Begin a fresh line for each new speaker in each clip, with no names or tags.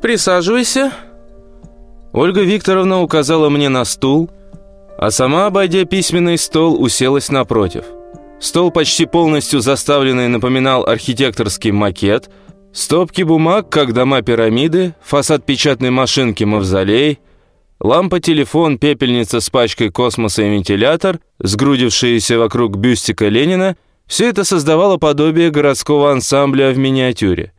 «Присаживайся». Ольга Викторовна указала мне на стул, а сама, обойдя письменный стол, уселась напротив. Стол, почти полностью заставленный, напоминал архитекторский макет, стопки бумаг, как дома пирамиды, фасад печатной машинки «Мавзолей», лампа-телефон, пепельница с пачкой космоса и вентилятор, сгрудившиеся вокруг бюстика Ленина – все это создавало подобие городского ансамбля в миниатюре.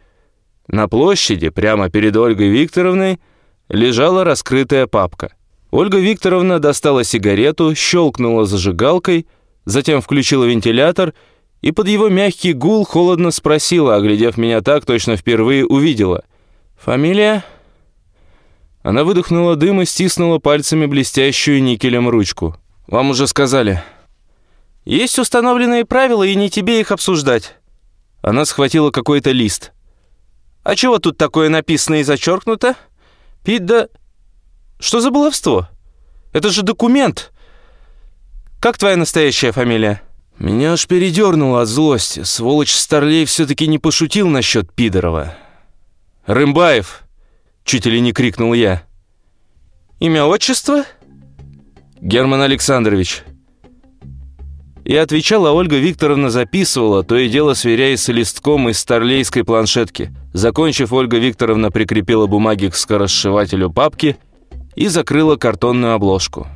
На площади, прямо перед Ольгой Викторовной, лежала раскрытая папка. Ольга Викторовна достала сигарету, щелкнула зажигалкой, затем включила вентилятор и под его мягкий гул холодно спросила, оглядев меня так, точно впервые увидела. «Фамилия?» Она выдохнула дым и стиснула пальцами блестящую никелем ручку. «Вам уже сказали». Есть установленные правила, и не тебе их обсуждать». Она схватила какой-то лист. «А чего тут такое написано и зачеркнуто? Пидда... Что за баловство? Это же документ. Как твоя настоящая фамилия?» Меня аж передернуло от злости. Сволочь Старлей все-таки не пошутил насчет Пидорова. «Рымбаев!» — чуть ли не крикнул я. «Имя, отчество?» «Герман Александрович». И отвечала Ольга Викторовна записывала, то и дело сверяясь с листком из старлейской планшетки. Закончив, Ольга Викторовна прикрепила бумаги к скоросшивателю папки и закрыла картонную обложку.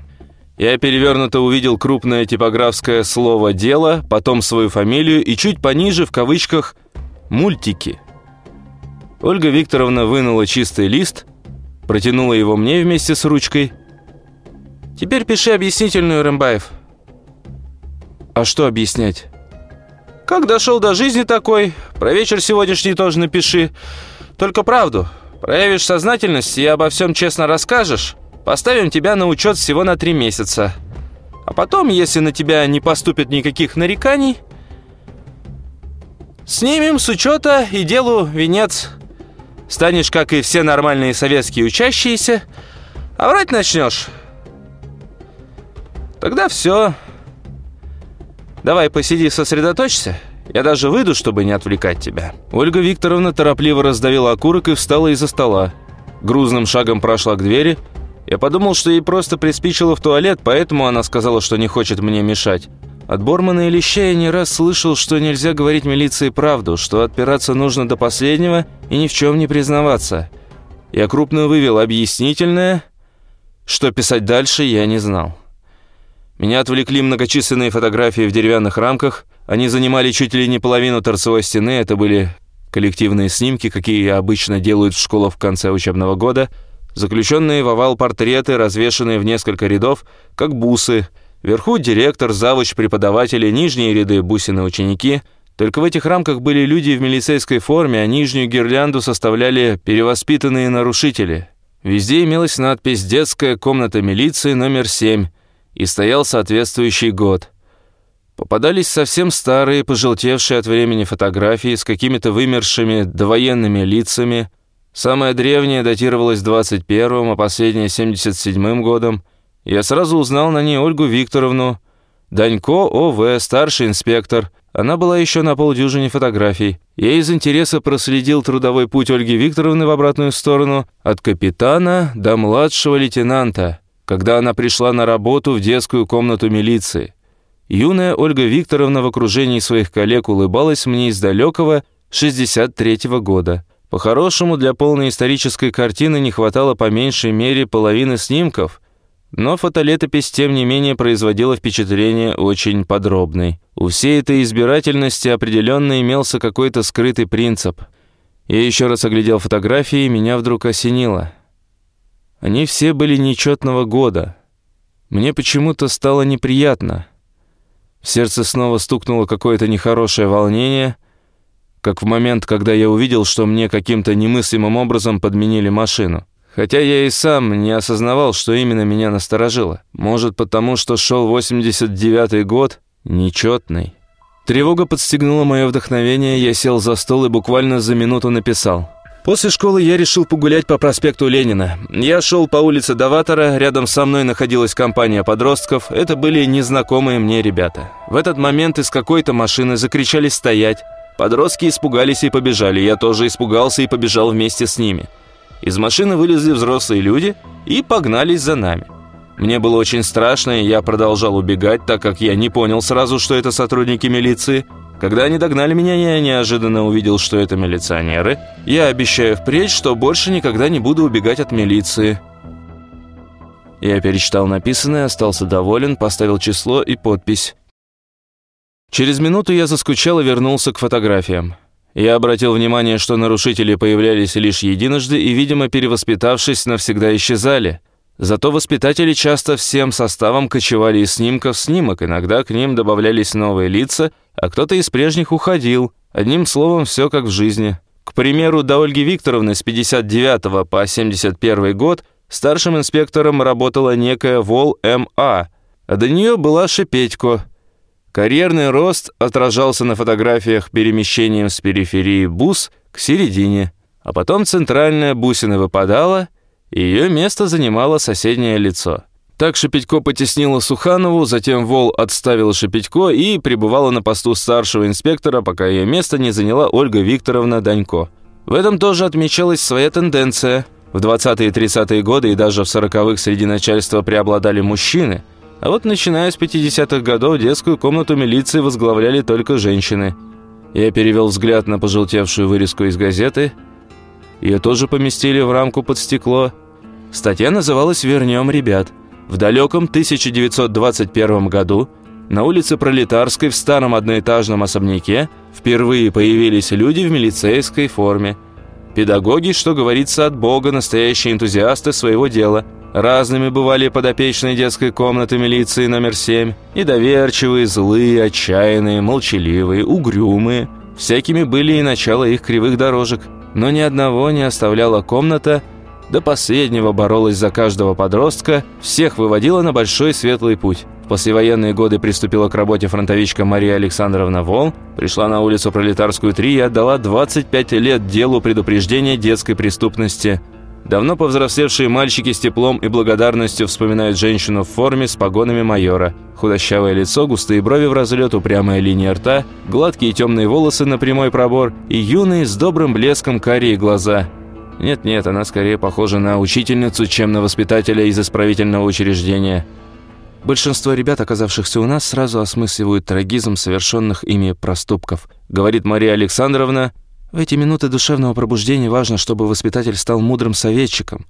Я перевернуто увидел крупное типографское слово «дело», потом свою фамилию и чуть пониже, в кавычках, «мультики». Ольга Викторовна вынула чистый лист, протянула его мне вместе с ручкой. «Теперь пиши объяснительную, Рымбаев». А что объяснять? Как дошел до жизни такой, про вечер сегодняшний тоже напиши. Только правду. Проявишь сознательность и обо всем честно расскажешь, поставим тебя на учет всего на три месяца. А потом, если на тебя не поступит никаких нареканий, снимем с учета и делу венец. Станешь, как и все нормальные советские учащиеся, а врать начнешь. Тогда все. Давай посиди, сосредоточься. Я даже выйду, чтобы не отвлекать тебя». Ольга Викторовна торопливо раздавила окурок и встала из-за стола. Грузным шагом прошла к двери. Я подумал, что ей просто приспичило в туалет, поэтому она сказала, что не хочет мне мешать. От Бормана и Леща я не раз слышал, что нельзя говорить милиции правду, что отпираться нужно до последнего и ни в чем не признаваться. Я крупно вывел объяснительное, что писать дальше я не знал. Меня отвлекли многочисленные фотографии в деревянных рамках. Они занимали чуть ли не половину торцевой стены. Это были коллективные снимки, какие обычно делают в школах в конце учебного года. Заключенные в овал портреты, развешанные в несколько рядов, как бусы. Вверху директор, завуч, преподаватели, нижние ряды бусины ученики. Только в этих рамках были люди в милицейской форме, а нижнюю гирлянду составляли перевоспитанные нарушители. Везде имелась надпись «Детская комната милиции номер 7», и стоял соответствующий год. Попадались совсем старые, пожелтевшие от времени фотографии с какими-то вымершими довоенными лицами. Самая древняя датировалась 21-м, а последняя 77-м годом. Я сразу узнал на ней Ольгу Викторовну. Данько О.В., старший инспектор. Она была еще на полдюжине фотографий. Я из интереса проследил трудовой путь Ольги Викторовны в обратную сторону от капитана до младшего лейтенанта когда она пришла на работу в детскую комнату милиции. Юная Ольга Викторовна в окружении своих коллег улыбалась мне из далекого 63-го года. По-хорошему, для полной исторической картины не хватало по меньшей мере половины снимков, но фотолетопись, тем не менее, производила впечатление очень подробной. У всей этой избирательности определенно имелся какой-то скрытый принцип. Я еще раз оглядел фотографии, и меня вдруг осенило – они все были нечетного года. Мне почему-то стало неприятно. В сердце снова стукнуло какое-то нехорошее волнение, как в момент, когда я увидел, что мне каким-то немыслимым образом подменили машину. Хотя я и сам не осознавал, что именно меня насторожило. Может, потому что шел 89-й год, нечетный. Тревога подстегнула мое вдохновение, я сел за стол и буквально за минуту написал. После школы я решил погулять по проспекту Ленина. Я шел по улице Даватора, рядом со мной находилась компания подростков. Это были незнакомые мне ребята. В этот момент из какой-то машины закричали «стоять». Подростки испугались и побежали. Я тоже испугался и побежал вместе с ними. Из машины вылезли взрослые люди и погнались за нами. Мне было очень страшно, и я продолжал убегать, так как я не понял сразу, что это сотрудники милиции. Когда они догнали меня, я неожиданно увидел, что это милиционеры. Я обещаю впредь, что больше никогда не буду убегать от милиции. Я перечитал написанное, остался доволен, поставил число и подпись. Через минуту я заскучал и вернулся к фотографиям. Я обратил внимание, что нарушители появлялись лишь единожды и, видимо, перевоспитавшись, навсегда исчезали – Зато воспитатели часто всем составом кочевали из снимков в снимок, иногда к ним добавлялись новые лица, а кто-то из прежних уходил. Одним словом, все как в жизни. К примеру, до Ольги Викторовны с 59 по 71 год старшим инспектором работала некая Вол М.А., а до нее была Шепетько. Карьерный рост отражался на фотографиях перемещением с периферии бус к середине, а потом центральная бусина выпадала – ее место занимало соседнее лицо. Так Шепетько потеснила Суханову, затем Вол отставила Шепетько и пребывала на посту старшего инспектора, пока ее место не заняла Ольга Викторовна Данько. В этом тоже отмечалась своя тенденция. В 20-е и 30-е годы и даже в 40-х среди начальства преобладали мужчины, а вот начиная с 50-х годов детскую комнату милиции возглавляли только женщины. Я перевел взгляд на пожелтевшую вырезку из газеты – ее тоже поместили в рамку под стекло. Статья называлась «Вернем ребят». В далеком 1921 году на улице Пролетарской в старом одноэтажном особняке впервые появились люди в милицейской форме. Педагоги, что говорится от Бога, настоящие энтузиасты своего дела. Разными бывали подопечные детской комнаты милиции номер 7. И доверчивые, злые, отчаянные, молчаливые, угрюмые. Всякими были и начало их кривых дорожек – но ни одного не оставляла комната, до последнего боролась за каждого подростка, всех выводила на большой светлый путь. В послевоенные годы приступила к работе фронтовичка Мария Александровна Вол, пришла на улицу Пролетарскую 3 и отдала 25 лет делу предупреждения детской преступности – Давно повзрослевшие мальчики с теплом и благодарностью вспоминают женщину в форме с погонами майора. Худощавое лицо, густые брови в разлет, упрямая линия рта, гладкие темные волосы на прямой пробор и юные с добрым блеском карие глаза. Нет-нет, она скорее похожа на учительницу, чем на воспитателя из исправительного учреждения. Большинство ребят, оказавшихся у нас, сразу осмысливают трагизм совершенных ими проступков, говорит Мария Александровна, в эти минуты душевного пробуждения важно, чтобы воспитатель стал мудрым советчиком,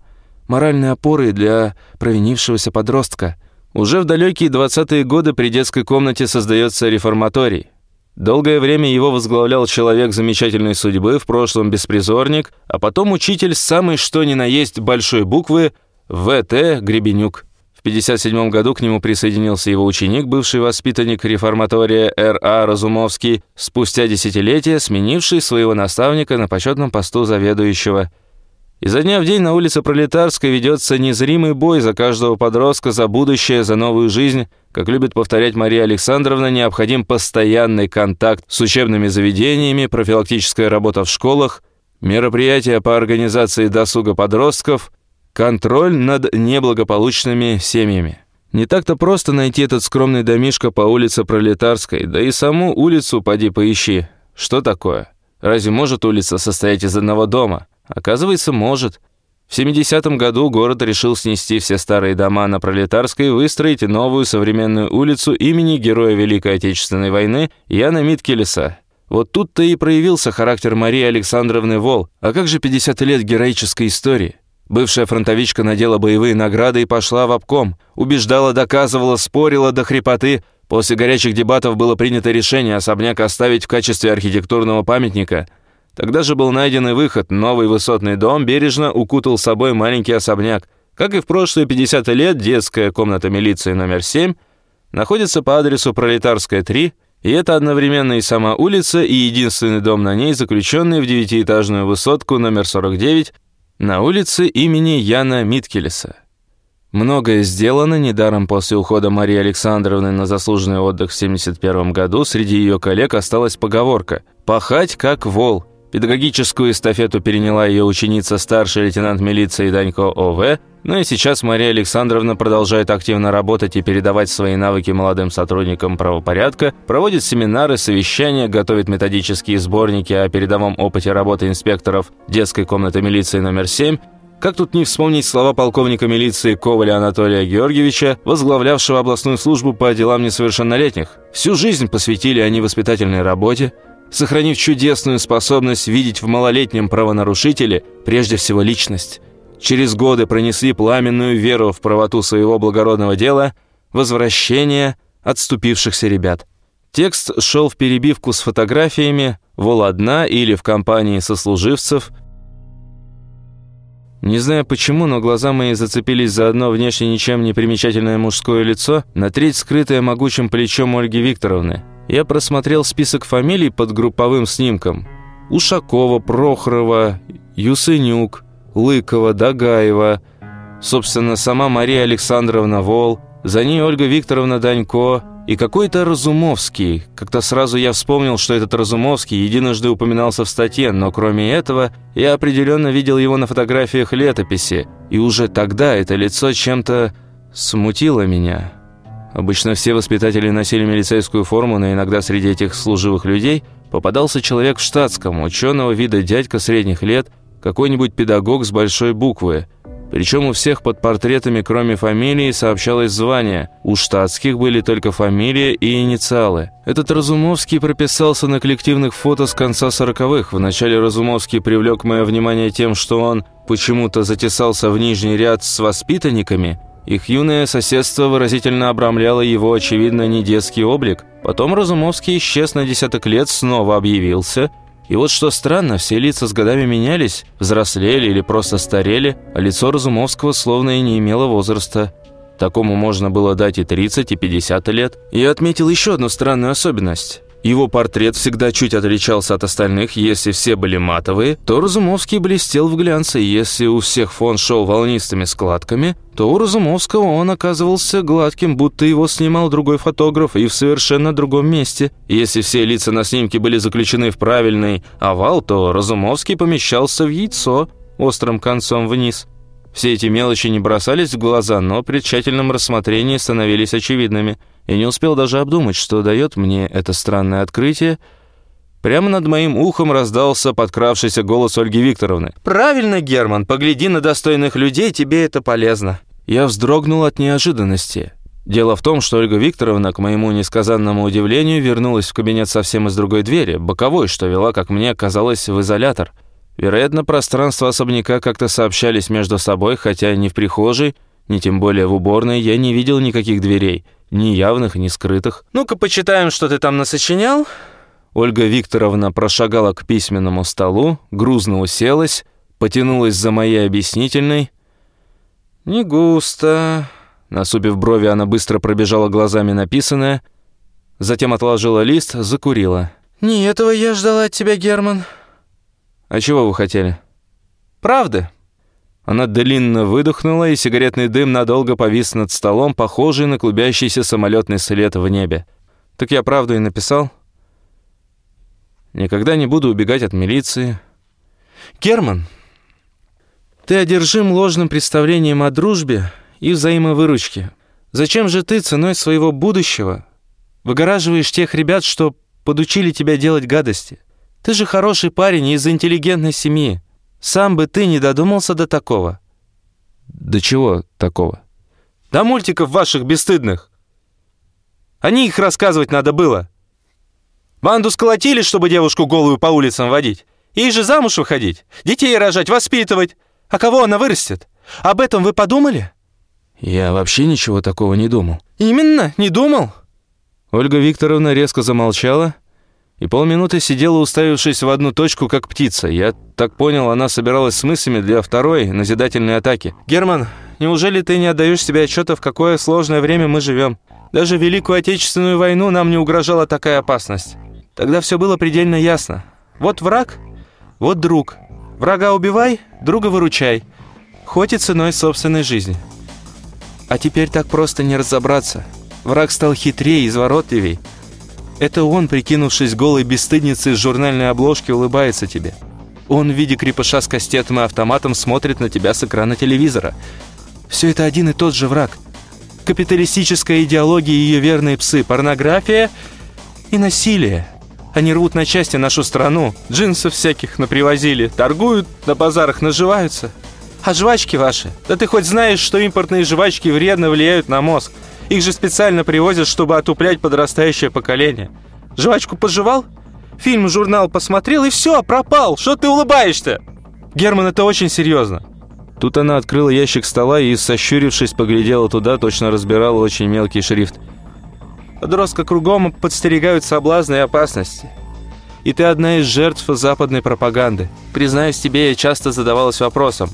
моральной опорой для провинившегося подростка. Уже в далекие 20-е годы при детской комнате создается реформаторий. Долгое время его возглавлял человек замечательной судьбы, в прошлом беспризорник, а потом учитель самой что ни на есть большой буквы В.Т. Гребенюк. 1957 году к нему присоединился его ученик, бывший воспитанник реформатория Р.А. Разумовский, спустя десятилетия сменивший своего наставника на почетном посту заведующего. Изо дня в день на улице Пролетарской ведется незримый бой за каждого подростка, за будущее, за новую жизнь. Как любит повторять Мария Александровна, необходим постоянный контакт с учебными заведениями, профилактическая работа в школах, мероприятия по организации досуга подростков – Контроль над неблагополучными семьями. Не так-то просто найти этот скромный домишко по улице Пролетарской, да и саму улицу поди поищи. Что такое? Разве может улица состоять из одного дома? Оказывается, может. В 70-м году город решил снести все старые дома на Пролетарской и выстроить новую современную улицу имени героя Великой Отечественной войны Яна Миткелеса. Вот тут-то и проявился характер Марии Александровны Вол. А как же 50 лет героической истории? Бывшая фронтовичка надела боевые награды и пошла в обком. Убеждала, доказывала, спорила до хрипоты. После горячих дебатов было принято решение особняк оставить в качестве архитектурного памятника. Тогда же был найден и выход. Новый высотный дом бережно укутал собой маленький особняк. Как и в прошлые 50 лет, детская комната милиции номер 7 находится по адресу Пролетарская, 3, и это одновременно и сама улица, и единственный дом на ней, заключенный в девятиэтажную высотку номер 49, на улице имени Яна Миткелеса. Многое сделано, недаром после ухода Марии Александровны на заслуженный отдых в 1971 году среди ее коллег осталась поговорка «пахать как вол», Педагогическую эстафету переняла ее ученица старший лейтенант милиции Данько О.В., но и сейчас Мария Александровна продолжает активно работать и передавать свои навыки молодым сотрудникам правопорядка, проводит семинары, совещания, готовит методические сборники о передовом опыте работы инспекторов детской комнаты милиции номер 7 Как тут не вспомнить слова полковника милиции Коваля Анатолия Георгиевича, возглавлявшего областную службу по делам несовершеннолетних? Всю жизнь посвятили они воспитательной работе, сохранив чудесную способность видеть в малолетнем правонарушителе прежде всего личность. Через годы пронесли пламенную веру в правоту своего благородного дела, возвращение отступившихся ребят. Текст шел в перебивку с фотографиями, вол одна или в компании сослуживцев – не знаю почему, но глаза мои зацепились за одно внешне ничем не примечательное мужское лицо, на треть скрытое могучим плечом Ольги Викторовны. Я просмотрел список фамилий под групповым снимком. Ушакова, Прохорова, Юсынюк, Лыкова, Дагаева, собственно, сама Мария Александровна Вол, за ней Ольга Викторовна Данько, и какой-то Разумовский. Как-то сразу я вспомнил, что этот Разумовский единожды упоминался в статье, но кроме этого я определенно видел его на фотографиях летописи, и уже тогда это лицо чем-то смутило меня. Обычно все воспитатели носили милицейскую форму, но иногда среди этих служивых людей попадался человек в штатском, ученого вида дядька средних лет, какой-нибудь педагог с большой буквы – причем у всех под портретами, кроме фамилии, сообщалось звание. У штатских были только фамилия и инициалы. Этот Разумовский прописался на коллективных фото с конца сороковых. Вначале Разумовский привлек мое внимание тем, что он почему-то затесался в нижний ряд с воспитанниками. Их юное соседство выразительно обрамляло его, очевидно, не детский облик. Потом Разумовский исчез на десяток лет, снова объявился – и вот что странно, все лица с годами менялись, взрослели или просто старели, а лицо Разумовского словно и не имело возраста. Такому можно было дать и 30, и 50 лет. Я отметил еще одну странную особенность. Его портрет всегда чуть отличался от остальных. Если все были матовые, то Разумовский блестел в глянце. Если у всех фон шел волнистыми складками, то у Разумовского он оказывался гладким, будто его снимал другой фотограф и в совершенно другом месте. Если все лица на снимке были заключены в правильный овал, то Разумовский помещался в яйцо острым концом вниз. Все эти мелочи не бросались в глаза, но при тщательном рассмотрении становились очевидными. И не успел даже обдумать, что дает мне это странное открытие. Прямо над моим ухом раздался подкравшийся голос Ольги Викторовны. «Правильно, Герман, погляди на достойных людей, тебе это полезно». Я вздрогнул от неожиданности. Дело в том, что Ольга Викторовна, к моему несказанному удивлению, вернулась в кабинет совсем из другой двери, боковой, что вела, как мне казалось, в изолятор – Вероятно, пространства особняка как-то сообщались между собой, хотя ни в прихожей, ни тем более в уборной я не видел никаких дверей, ни явных, ни скрытых. «Ну-ка, почитаем, что ты там насочинял». Ольга Викторовна прошагала к письменному столу, грузно уселась, потянулась за моей объяснительной. «Не густо». Насупив брови, она быстро пробежала глазами написанное, затем отложила лист, закурила. «Не этого я ждала от тебя, Герман». «А чего вы хотели?» «Правды». Она длинно выдохнула, и сигаретный дым надолго повис над столом, похожий на клубящийся самолетный след в небе. «Так я правду и написал?» «Никогда не буду убегать от милиции». «Герман, ты одержим ложным представлением о дружбе и взаимовыручке. Зачем же ты ценой своего будущего выгораживаешь тех ребят, что подучили тебя делать гадости? Ты же хороший парень из интеллигентной семьи. Сам бы ты не додумался до такого». «До чего такого?» «До мультиков ваших бесстыдных. Они их рассказывать надо было. Банду сколотили, чтобы девушку голую по улицам водить. Ей же замуж выходить, детей рожать, воспитывать. А кого она вырастет? Об этом вы подумали?» «Я вообще ничего такого не думал».
«Именно, не думал?»
Ольга Викторовна резко замолчала, и полминуты сидела, уставившись в одну точку, как птица. Я так понял, она собиралась с мыслями для второй назидательной атаки.
«Герман, неужели ты не отдаешь себе отчета, в какое сложное время мы живем? Даже Великую Отечественную войну нам не угрожала такая опасность. Тогда все было предельно ясно. Вот враг, вот друг. Врага убивай, друга выручай. Хоть и ценой собственной жизни. А теперь так просто не разобраться. Враг стал хитрее, изворотливей». Это он, прикинувшись голой бесстыдницей с журнальной обложки, улыбается тебе. Он в виде крепыша с кастетом и автоматом смотрит на тебя с экрана телевизора. Все это один и тот же враг. Капиталистическая идеология и ее верные псы, порнография и насилие. Они рвут на части нашу страну, джинсов всяких напривозили, торгуют, на базарах наживаются. А жвачки ваши? Да ты хоть знаешь, что импортные жвачки вредно влияют на мозг? Их же специально привозят, чтобы отуплять подрастающее поколение. Жвачку пожевал? Фильм, журнал посмотрел и все, пропал. Что ты улыбаешься? Герман, это очень серьезно.
Тут она открыла ящик стола и, сощурившись, поглядела туда, точно разбирала очень мелкий шрифт.
Подростка кругом подстерегают соблазны и опасности. И ты одна из жертв западной пропаганды. Признаюсь тебе, я часто задавалась вопросом.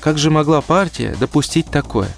Как же могла партия допустить такое?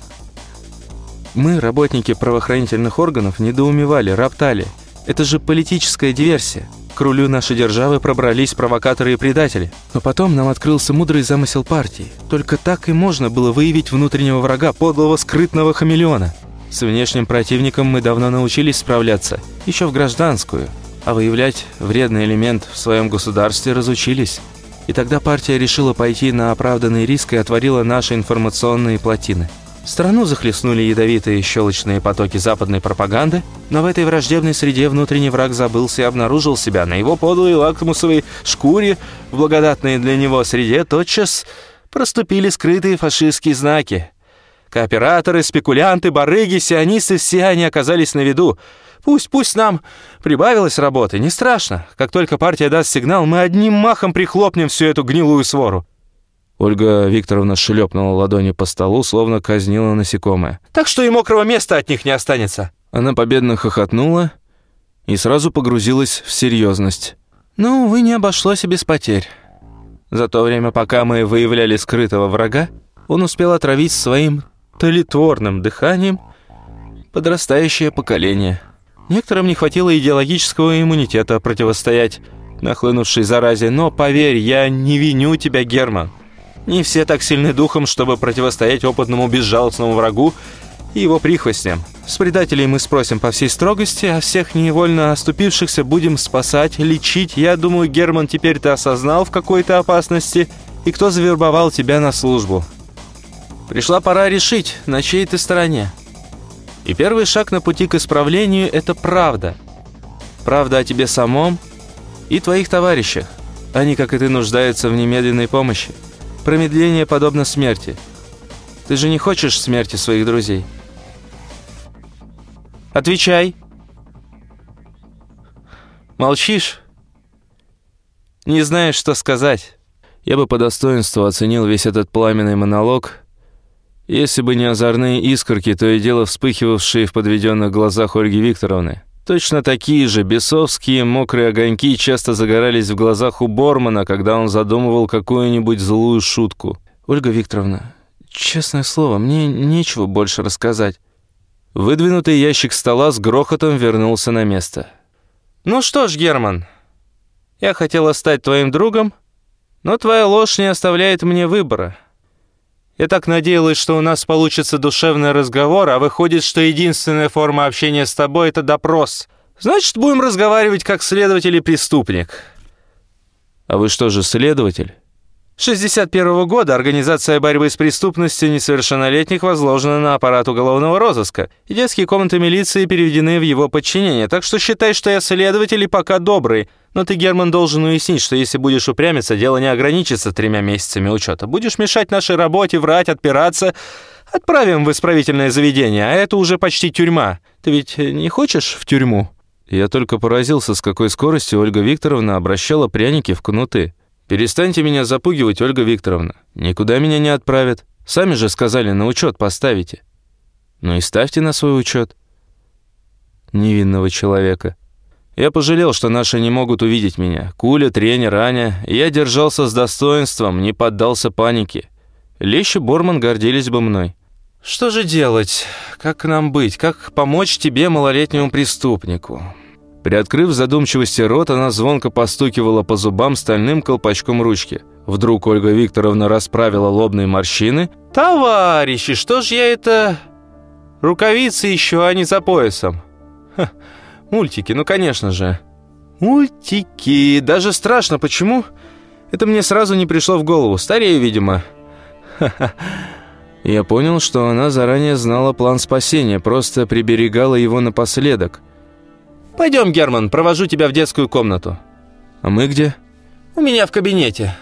Мы, работники правоохранительных органов, недоумевали, роптали. Это же политическая диверсия. К рулю нашей державы пробрались провокаторы и предатели. Но потом нам открылся мудрый замысел партии. Только так и можно было выявить внутреннего врага, подлого скрытного хамелеона. С внешним противником мы давно научились справляться, еще в гражданскую. А выявлять вредный элемент в своем государстве разучились. И тогда партия решила пойти на оправданный риск и отворила наши информационные плотины. Страну захлестнули ядовитые щелочные потоки западной пропаганды, но в этой враждебной среде внутренний враг забылся и обнаружил себя на его подлой лакмусовой шкуре, в благодатной для него среде тотчас проступили скрытые фашистские знаки. Кооператоры, спекулянты, барыги, сионисты – все они оказались на виду. Пусть, пусть нам прибавилось работы, не страшно. Как только партия даст сигнал, мы одним махом прихлопнем всю эту гнилую свору.
Ольга Викторовна шлепнула ладони по столу, словно казнила насекомое.
«Так что и мокрого места от них не останется!»
Она победно хохотнула и сразу погрузилась в серьезность.
«Ну, вы не обошлось и без потерь. За то время, пока мы выявляли скрытого врага, он успел отравить своим толитворным дыханием подрастающее поколение. Некоторым не хватило идеологического иммунитета противостоять нахлынувшей заразе, но, поверь, я не виню тебя, Герман. Не все так сильны духом, чтобы противостоять опытному безжалостному врагу и его прихвостням. С предателей мы спросим по всей строгости, а всех невольно оступившихся будем спасать, лечить. Я думаю, Герман, теперь ты осознал в какой-то опасности, и кто завербовал тебя на службу. Пришла пора решить, на чьей ты стороне. И первый шаг на пути к исправлению – это правда. Правда о тебе самом и твоих товарищах. Они, как и ты, нуждаются в немедленной помощи. Промедление подобно смерти. Ты же не хочешь смерти своих друзей? Отвечай. Молчишь? Не знаешь, что сказать.
Я бы по достоинству оценил весь этот пламенный монолог, если бы не озорные искорки, то и дело вспыхивавшие в подведенных глазах Ольги Викторовны. Точно такие же бесовские мокрые огоньки часто загорались в глазах у Бормана, когда он задумывал какую-нибудь злую шутку.
«Ольга Викторовна, честное слово, мне нечего больше рассказать».
Выдвинутый ящик стола с грохотом вернулся на место.
«Ну что ж, Герман, я хотела стать твоим другом, но твоя ложь не оставляет мне выбора». Я так надеялась, что у нас получится душевный разговор, а выходит, что единственная форма общения с тобой — это допрос. Значит, будем разговаривать как следователь и преступник».
«А вы что же, следователь?»
61 -го года Организация борьбы с преступностью несовершеннолетних возложена на аппарат уголовного розыска, и детские комнаты милиции переведены в его подчинение, так что считай, что я следователь и пока добрый. Но ты, Герман, должен уяснить, что если будешь упрямиться, дело не ограничится тремя месяцами учета. Будешь мешать нашей работе, врать, отпираться, отправим в исправительное заведение, а это уже почти тюрьма. Ты ведь не хочешь в тюрьму?»
Я только поразился, с какой скоростью Ольга Викторовна обращала пряники в кнуты. «Перестаньте меня запугивать, Ольга Викторовна. Никуда меня не отправят. Сами же сказали, на учет поставите. Ну и ставьте на свой учет. Невинного человека. Я пожалел, что наши не могут увидеть меня. Куля, тренер, Аня. Я держался с достоинством, не поддался панике. Лещ Борман гордились бы мной.
«Что же делать? Как нам быть? Как помочь тебе, малолетнему преступнику?»
Приоткрыв задумчивости рот, она звонко постукивала по зубам стальным колпачком ручки. Вдруг Ольга Викторовна расправила лобные морщины.
«Товарищи, что ж я это... Рукавицы еще, а не за поясом?» Ха, «Мультики, ну конечно же». «Мультики, даже страшно, почему?» Это мне сразу не пришло в голову, старею, видимо.
Ха-ха. Я понял, что она заранее знала план спасения, просто приберегала его напоследок –
«Пойдем, Герман, провожу тебя в детскую комнату».
«А мы где?»
«У меня в кабинете».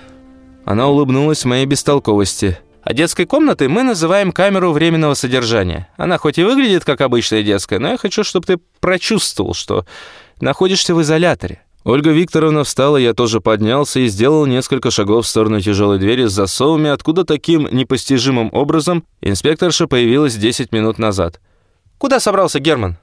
Она улыбнулась моей бестолковости. А детской комнатой мы называем камеру временного содержания. Она хоть и выглядит как обычная детская, но я хочу, чтобы ты прочувствовал, что находишься в изоляторе. Ольга Викторовна встала, я тоже поднялся и сделал несколько шагов в сторону тяжелой двери с засовами, откуда таким непостижимым образом инспекторша появилась 10 минут назад. «Куда собрался Герман?»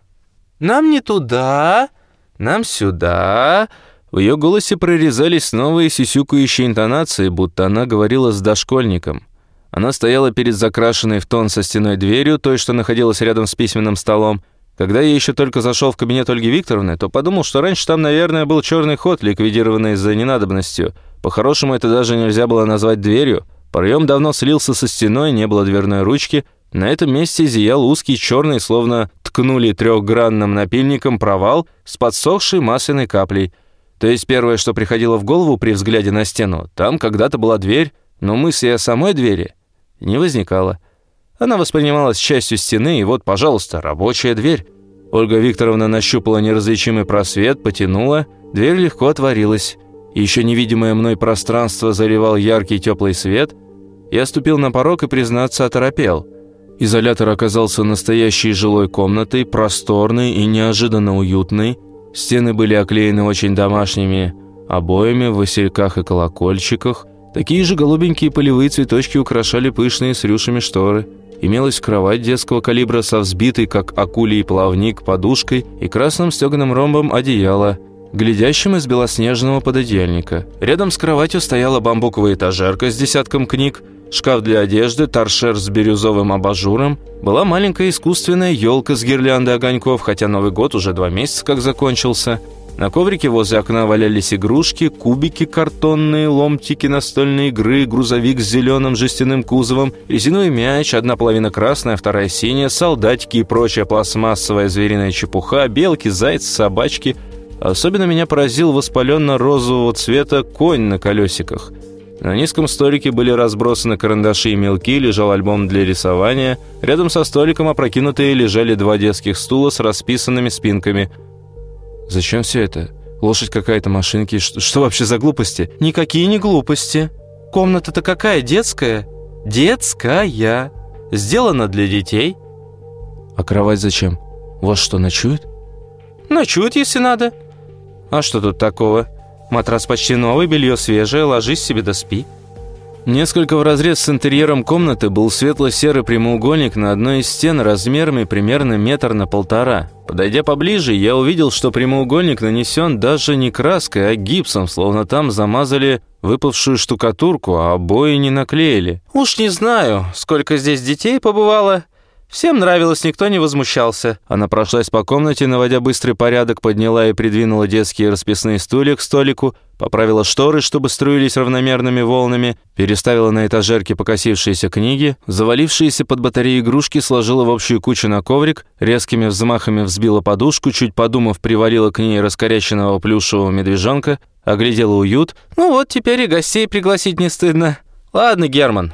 «Нам не туда, нам сюда». В ее голосе прорезались новые сисюкающие интонации, будто она говорила с дошкольником. Она стояла перед закрашенной в тон со стеной дверью, той, что находилась рядом с письменным столом, когда я еще только зашел в кабинет Ольги Викторовны, то подумал, что раньше там, наверное, был черный ход, ликвидированный за ненадобностью. По-хорошему, это даже нельзя было назвать дверью. Проем давно слился со стеной, не было дверной ручки. На этом месте зиял узкий черный, словно ткнули трехгранным напильником провал с подсохшей масляной каплей. То есть первое, что приходило в голову при взгляде на стену, там когда-то была дверь, но мысли о самой двери не возникало. Она воспринималась частью стены, и вот, пожалуйста, рабочая дверь. Ольга Викторовна нащупала неразличимый просвет, потянула, дверь легко отворилась. Еще невидимое мной пространство заливал яркий теплый свет. Я ступил на порог и, признаться, оторопел. Изолятор оказался настоящей жилой комнатой, просторной и неожиданно уютной. Стены были оклеены очень домашними обоями в васильках и колокольчиках. Такие же голубенькие полевые цветочки украшали пышные с рюшами шторы. Имелась кровать детского калибра со взбитой, как акулий плавник, подушкой и красным стеганым ромбом одеяла, глядящим из белоснежного пододеяльника. Рядом с кроватью стояла бамбуковая этажерка с десятком книг, шкаф для одежды, торшер с бирюзовым абажуром, была маленькая искусственная елка с гирляндой огоньков, хотя Новый год уже два месяца как закончился – на коврике возле окна валялись игрушки, кубики картонные, ломтики настольной игры, грузовик с зеленым жестяным кузовом, резиновый мяч, одна половина красная, вторая синяя, солдатики и прочая пластмассовая звериная чепуха, белки, зайцы, собачки. Особенно меня поразил воспаленно-розового цвета конь на колесиках. На низком столике были разбросаны карандаши и мелки, лежал альбом для рисования. Рядом со столиком опрокинутые лежали два детских стула с расписанными спинками – Зачем все это? Лошадь какая-то, машинки. Что, что вообще за глупости? Никакие не глупости. Комната-то какая, детская? Детская. Сделана для детей. А кровать зачем? Вас что, ночует? Ночует, если надо. А что тут такого? Матрас почти новый, белье свежее, ложись себе да спи. Несколько вразрез с интерьером комнаты был светло-серый прямоугольник на одной из стен размерами примерно метр на полтора. Подойдя поближе, я увидел, что прямоугольник нанесен даже не краской, а гипсом, словно там замазали выпавшую штукатурку, а обои не наклеили. «Уж не знаю, сколько здесь детей побывало», Всем нравилось, никто не возмущался. Она прошлась по комнате, наводя быстрый порядок, подняла и придвинула детские расписные стулья к столику, поправила шторы, чтобы струились равномерными волнами, переставила на этажерке покосившиеся книги, завалившиеся под батареи игрушки сложила в общую кучу на коврик, резкими взмахами взбила подушку, чуть подумав, привалила к ней раскоряченного плюшевого медвежонка, оглядела уют. «Ну вот, теперь и гостей пригласить не стыдно. Ладно, Герман,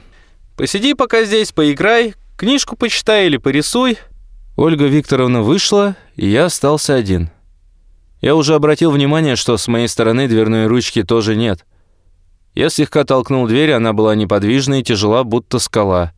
посиди пока здесь, поиграй, Книжку почитай или порисуй». Ольга Викторовна вышла, и я остался один. Я уже обратил внимание, что с моей стороны дверной ручки тоже нет. Я слегка толкнул дверь, она была неподвижна и тяжела, будто скала.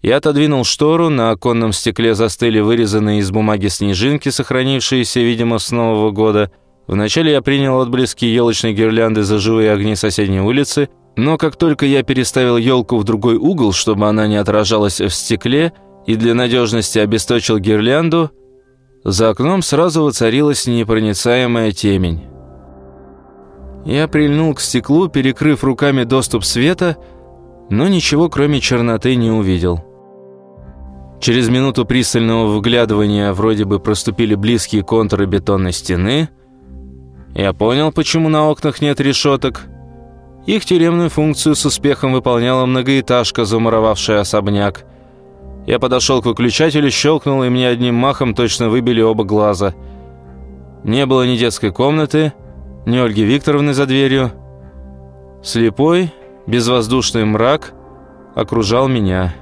Я отодвинул штору, на оконном стекле застыли вырезанные из бумаги снежинки, сохранившиеся, видимо, с Нового года. Вначале я принял отблески елочной гирлянды за живые огни соседней улицы, но как только я переставил елку в другой угол, чтобы она не отражалась в стекле, и для надежности обесточил гирлянду, за окном сразу воцарилась непроницаемая темень. Я прильнул к стеклу, перекрыв руками доступ света, но ничего кроме черноты не увидел. Через минуту пристального вглядывания вроде бы проступили близкие контуры бетонной стены. Я понял, почему на окнах нет решеток – их тюремную функцию с успехом выполняла многоэтажка, замуровавшая особняк. Я подошел к выключателю, щелкнул, и мне одним махом точно выбили оба глаза. Не было ни детской комнаты, ни Ольги Викторовны за дверью. Слепой, безвоздушный мрак окружал меня.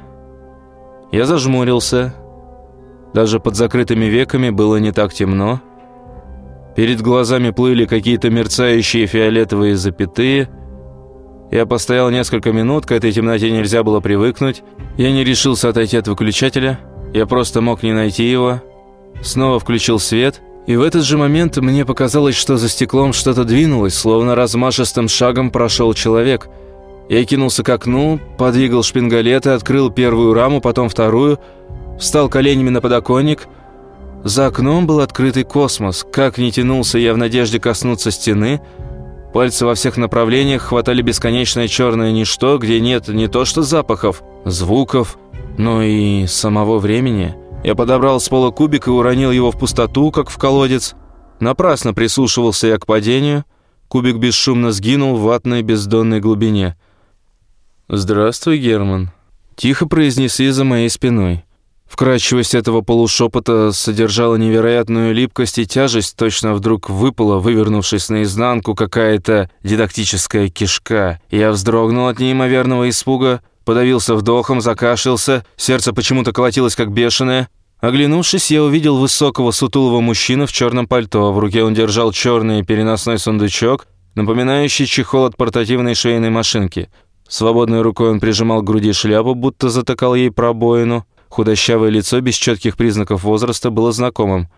Я зажмурился. Даже под закрытыми веками было не так темно. Перед глазами плыли какие-то мерцающие фиолетовые запятые –
Я постоял несколько минут, к этой темноте нельзя было привыкнуть. Я не решился отойти от выключателя. Я просто мог не найти его. Снова включил свет, и в этот же момент мне показалось, что за стеклом что-то двинулось, словно размашистым шагом прошел человек. Я кинулся к окну, подвигал шпингалеты, открыл первую раму, потом вторую, встал коленями на подоконник. За окном был открытый космос. Как ни тянулся я в надежде коснуться стены – Пальцы во всех направлениях хватали бесконечное черное ничто, где нет не то что запахов, звуков, но и самого времени. Я подобрал с пола кубик и уронил его в пустоту, как в колодец. Напрасно прислушивался я к падению. Кубик бесшумно сгинул в ватной бездонной глубине. «Здравствуй, Герман», — тихо произнесли за моей спиной. Вкрадчивость этого полушепота содержала невероятную липкость и тяжесть, точно вдруг выпала, вывернувшись наизнанку, какая-то дидактическая кишка. Я вздрогнул от неимоверного испуга, подавился вдохом, закашлялся, сердце почему-то колотилось как бешеное. Оглянувшись, я увидел высокого сутулого мужчину в черном пальто. В руке он держал черный переносной сундучок, напоминающий чехол от портативной швейной машинки. Свободной рукой он прижимал к груди шляпу, будто затыкал ей пробоину. Худощавое лицо без четких признаков возраста было знакомым.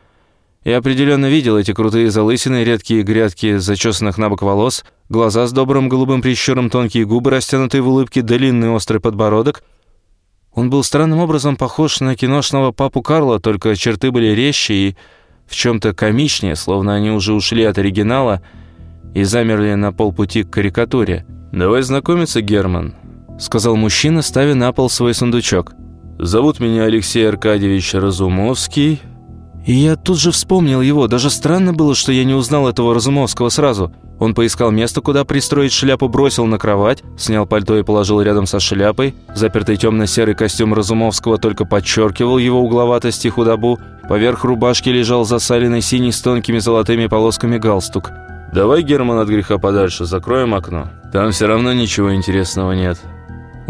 Я определенно видел эти крутые залысины, редкие грядки зачесанных на бок волос, глаза с добрым голубым прищуром, тонкие губы, растянутые в улыбке, длинный острый подбородок. Он был странным образом похож на киношного папу Карла, только черты были резче и в чем-то комичнее, словно они уже ушли от оригинала и замерли на полпути к карикатуре. «Давай знакомиться, Герман», — сказал мужчина, ставя на пол свой сундучок. Зовут меня Алексей Аркадьевич Разумовский». И я тут же вспомнил его. Даже странно было, что я не узнал этого Разумовского сразу. Он поискал место, куда пристроить шляпу, бросил на кровать, снял пальто и положил рядом со шляпой. Запертый темно-серый костюм Разумовского только подчеркивал его угловатость и худобу. Поверх рубашки лежал засаленный синий с тонкими золотыми полосками галстук. «Давай, Герман, от греха подальше, закроем окно. Там все равно ничего интересного нет».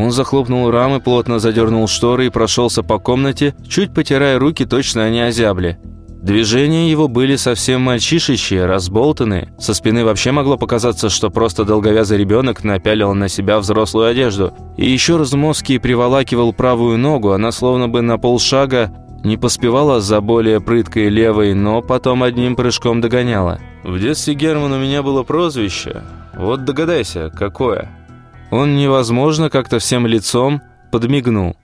Он захлопнул рамы, плотно задернул шторы и прошелся по комнате, чуть потирая руки, точно они озябли. Движения его были совсем мальчишечьи, разболтанные. Со спины вообще могло показаться, что просто долговязый ребенок напялил на себя взрослую одежду. И еще Разумовский приволакивал правую ногу, она словно бы на полшага не поспевала за более прыткой левой, но потом одним прыжком догоняла. «В детстве, Герман, у меня было прозвище. Вот догадайся, какое?» Он невозможно как-то всем лицом подмигнул.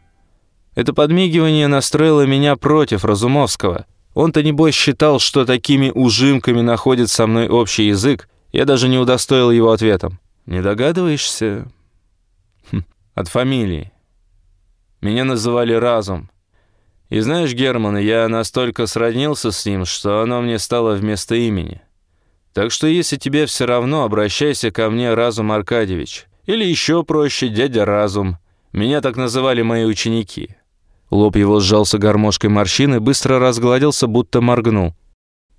Это подмигивание настроило меня против Разумовского. Он-то, небось, считал, что такими ужимками находит со мной общий язык. Я даже не удостоил его ответом. «Не догадываешься?» хм, «От фамилии. Меня называли Разум. И знаешь, Герман, я настолько сроднился с ним, что оно мне стало вместо имени. Так что если тебе все равно, обращайся ко мне, Разум Аркадьевич». Или еще проще, дядя Разум. Меня так называли мои ученики». Лоб его сжался гармошкой морщины, быстро разгладился, будто моргнул.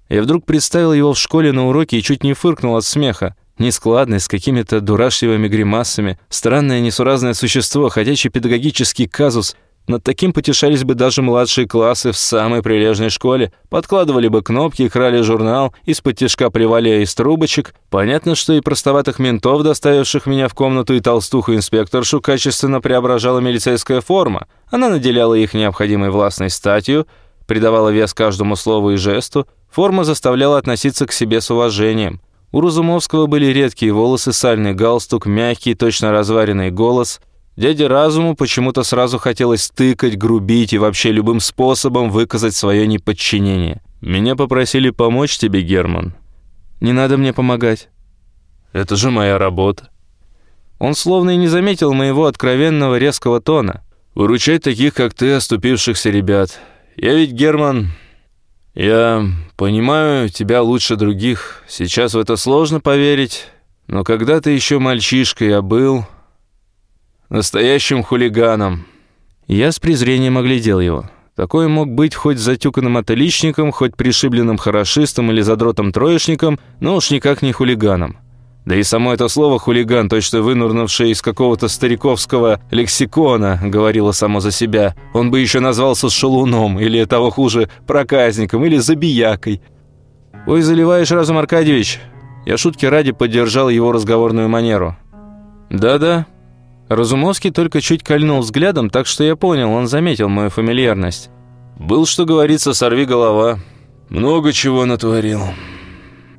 Я вдруг представил его в школе на уроке и чуть не фыркнул от смеха. Нескладный, с какими-то дурашливыми гримасами, странное несуразное существо, ходячий педагогический казус — над таким потешались бы даже младшие классы в самой прилежной школе, подкладывали бы кнопки, крали журнал, из-под тяжка плевали из трубочек. Понятно, что и простоватых ментов, доставивших меня в комнату, и толстуху-инспекторшу качественно преображала милицейская форма. Она наделяла их необходимой властной статью, придавала вес каждому слову и жесту. Форма заставляла относиться к себе с уважением. У Разумовского были редкие волосы, сальный галстук, мягкий, точно разваренный голос – Дяде Разуму почему-то сразу хотелось тыкать, грубить и вообще любым способом выказать свое неподчинение. «Меня попросили помочь тебе, Герман». «Не надо мне помогать». «Это же моя работа». Он словно и не заметил моего откровенного резкого тона. «Выручать таких, как ты, оступившихся ребят. Я ведь, Герман, я понимаю тебя лучше других. Сейчас в это сложно поверить, но когда ты еще мальчишкой я был...» Настоящим хулиганом». Я с презрением оглядел его. Такой мог быть хоть затюканным отличником, хоть пришибленным хорошистом или задротом-троечником, но уж никак не хулиганом. Да и само это слово «хулиган», точно вынурнувшее из какого-то стариковского лексикона, говорило само за себя. Он бы еще назвался шалуном, или того хуже, проказником, или забиякой. «Ой, заливаешь, Разум Аркадьевич!» Я шутки ради поддержал его разговорную манеру.
Да-да. Разумовский только чуть кольнул взглядом, так что я понял, он заметил мою фамильярность.
Был, что говорится, сорви голова. Много чего натворил.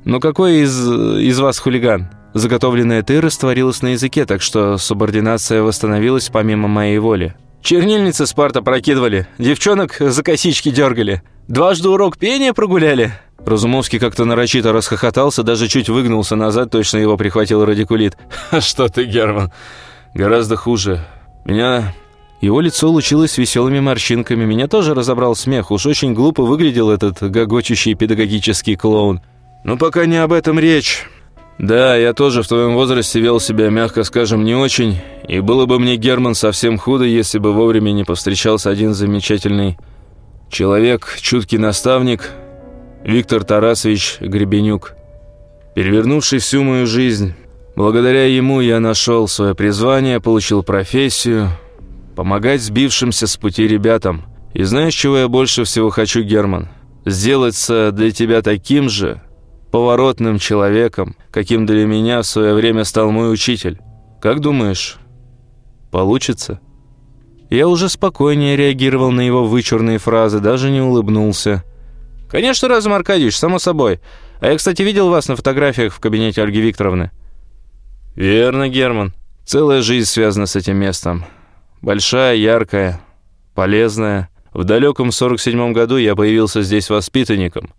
Но какой из, из вас хулиган? Заготовленная «ты» растворилась на языке, так что субординация восстановилась помимо моей воли. Чернильницы Спарта прокидывали, девчонок за косички дергали. Дважды урок пения прогуляли. Разумовский как-то нарочито расхохотался, даже чуть выгнулся назад, точно его прихватил радикулит.
«Что ты, Герман, гораздо хуже. Меня...»
Его лицо лучилось веселыми морщинками. Меня тоже разобрал смех. Уж очень глупо выглядел этот гогочущий педагогический клоун.
«Ну, пока не об этом речь. Да, я тоже в твоем возрасте вел себя, мягко скажем, не очень. И было бы мне, Герман, совсем худо, если бы вовремя не повстречался один замечательный человек, чуткий наставник, Виктор Тарасович Гребенюк, перевернувший всю мою жизнь. Благодаря ему я нашел свое призвание, получил профессию, помогать сбившимся с пути ребятам. И знаешь, чего я больше всего хочу, Герман? Сделаться для тебя таким же, поворотным человеком, каким для меня в свое время стал мой учитель. Как думаешь, получится?» Я уже спокойнее реагировал на его вычурные фразы, даже не улыбнулся. «Конечно, Разум Аркадьевич, само собой. А я, кстати, видел вас на фотографиях в кабинете Ольги Викторовны». «Верно, Герман. Целая жизнь связана с этим местом. Большая, яркая, полезная. В далеком 47-м году я появился здесь воспитанником.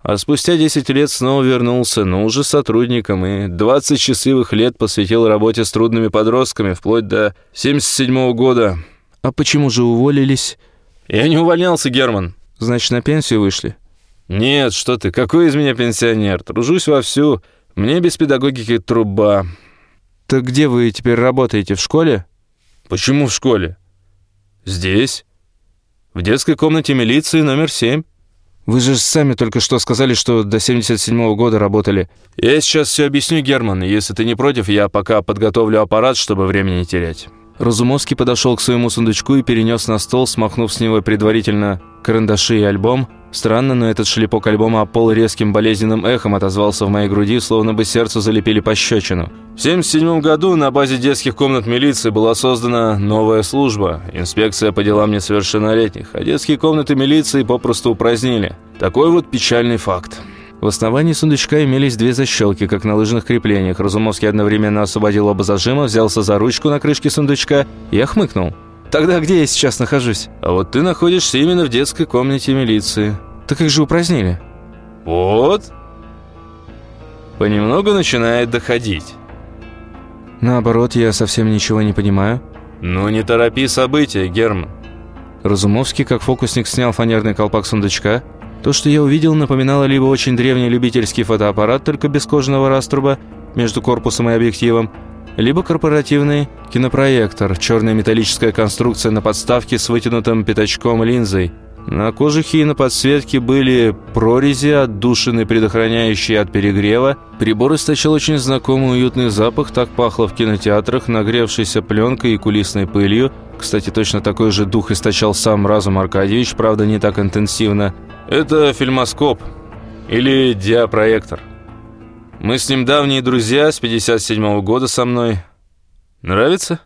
А спустя 10 лет снова вернулся, но уже сотрудником, и 20 счастливых лет посвятил работе с трудными подростками, вплоть до 77-го года.
А почему же уволились?
Я не увольнялся, Герман.
Значит, на пенсию вышли?
Нет, что ты, какой из меня пенсионер? Тружусь вовсю. Мне без педагогики труба.
Так где вы теперь работаете, в школе?
Почему в школе? Здесь. В детской комнате милиции номер семь.
Вы же сами только что сказали, что до 77-го года работали.
Я сейчас все объясню, Герман. Если ты не против, я пока подготовлю аппарат, чтобы времени не терять.
Разумовский подошел к своему сундучку и перенес на стол, смахнув с него предварительно карандаши и альбом. Странно, но этот шлепок альбома о пол резким болезненным эхом отозвался в моей груди, словно бы сердцу залепили пощечину.
В 1977 году на базе детских комнат милиции была создана новая служба – инспекция по делам несовершеннолетних, а детские комнаты милиции попросту упразднили. Такой вот печальный факт.
В основании сундучка имелись две защелки, как на лыжных креплениях. Разумовский одновременно освободил оба зажима, взялся за ручку на крышке сундучка и охмыкнул. «Тогда где я сейчас нахожусь?»
«А вот ты находишься именно в детской комнате милиции».
«Так их же упразднили».
«Вот». Понемногу начинает доходить.
Наоборот, я совсем ничего не понимаю.
Ну не торопи события, Герман.
Разумовский, как фокусник, снял фанерный колпак сундучка. То, что я увидел, напоминало либо очень древний любительский фотоаппарат, только без кожаного раструба, между корпусом и объективом, либо корпоративный кинопроектор, черная металлическая конструкция на подставке с вытянутым пятачком линзой. На кожухе и на подсветке были прорези, отдушины, предохраняющие от перегрева. Прибор источал очень знакомый уютный запах, так пахло в кинотеатрах, нагревшейся пленкой и кулисной пылью. Кстати, точно такой же дух источал сам Разум Аркадьевич, правда, не так интенсивно.
«Это фильмоскоп или диапроектор. Мы с ним давние друзья с 57 -го года со мной. Нравится?»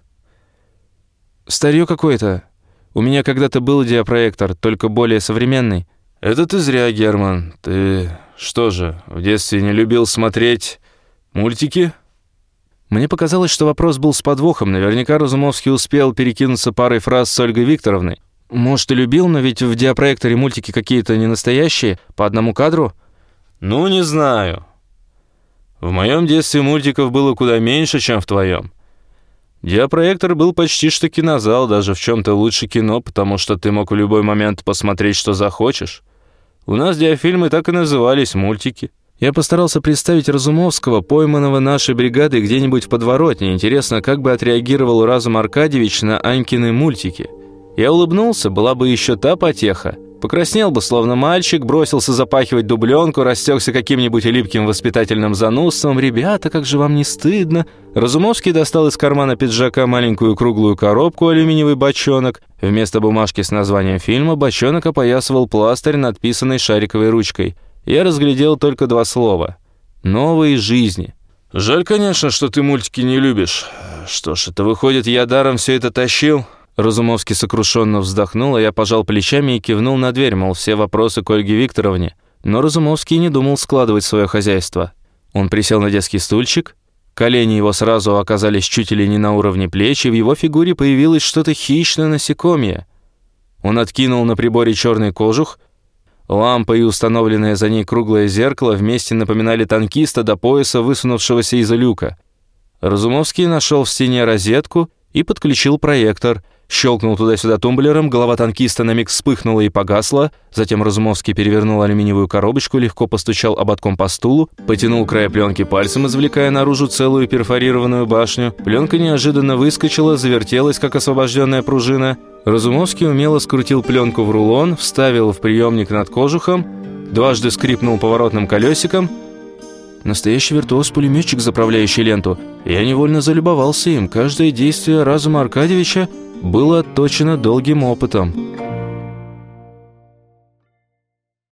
«Старье какое-то. У меня когда-то был диапроектор, только более современный».
«Это ты зря, Герман. Ты что же, в детстве не любил смотреть мультики?»
Мне показалось, что вопрос был с подвохом. Наверняка Разумовский успел перекинуться парой фраз с Ольгой Викторовной. «Может, и любил, но ведь в диапроекторе мультики какие-то не настоящие, по одному кадру?»
«Ну, не знаю. В моем детстве мультиков было куда меньше, чем в твоем. Диапроектор был почти что кинозал, даже в чем-то лучше кино, потому что ты мог в любой момент посмотреть, что захочешь. У нас диафильмы так и назывались мультики.
Я постарался представить Разумовского, пойманного нашей бригадой где-нибудь в подворотне. Интересно, как бы отреагировал Разум Аркадьевич на Анькины мультики. Я улыбнулся, была бы еще та потеха. Покраснел бы, словно мальчик, бросился запахивать дубленку, растекся каким-нибудь липким воспитательным занудством. «Ребята, как же вам не стыдно?» Разумовский достал из кармана пиджака маленькую круглую коробку, алюминиевый бочонок. Вместо бумажки с названием фильма бочонок опоясывал пластырь, надписанный шариковой ручкой. Я разглядел только два слова. «Новые жизни».
«Жаль, конечно, что ты мультики не любишь. Что ж, это выходит, я даром все это тащил?» Разумовский сокрушенно вздохнул, а я пожал плечами и кивнул на дверь, мол, все вопросы к Ольге Викторовне. Но Разумовский не думал складывать свое хозяйство. Он присел на детский стульчик, колени его сразу оказались чуть ли не на уровне плеч, и в его фигуре появилось что-то хищное насекомое. Он откинул на приборе черный кожух, лампа и установленное за ней круглое зеркало вместе напоминали танкиста до пояса, высунувшегося из люка. Разумовский нашел в стене розетку и подключил проектор — Щелкнул туда-сюда тумблером, голова танкиста на миг вспыхнула и погасла, затем Разумовский перевернул алюминиевую коробочку, легко постучал ободком по стулу, потянул край пленки пальцем, извлекая наружу целую перфорированную башню. Пленка неожиданно выскочила, завертелась, как освобожденная пружина. Разумовский умело скрутил пленку в рулон, вставил в приемник над кожухом, дважды скрипнул поворотным колесиком. Настоящий виртуоз-пулеметчик, заправляющий ленту. Я невольно залюбовался им. Каждое действие разума Аркадьевича было отточено долгим опытом.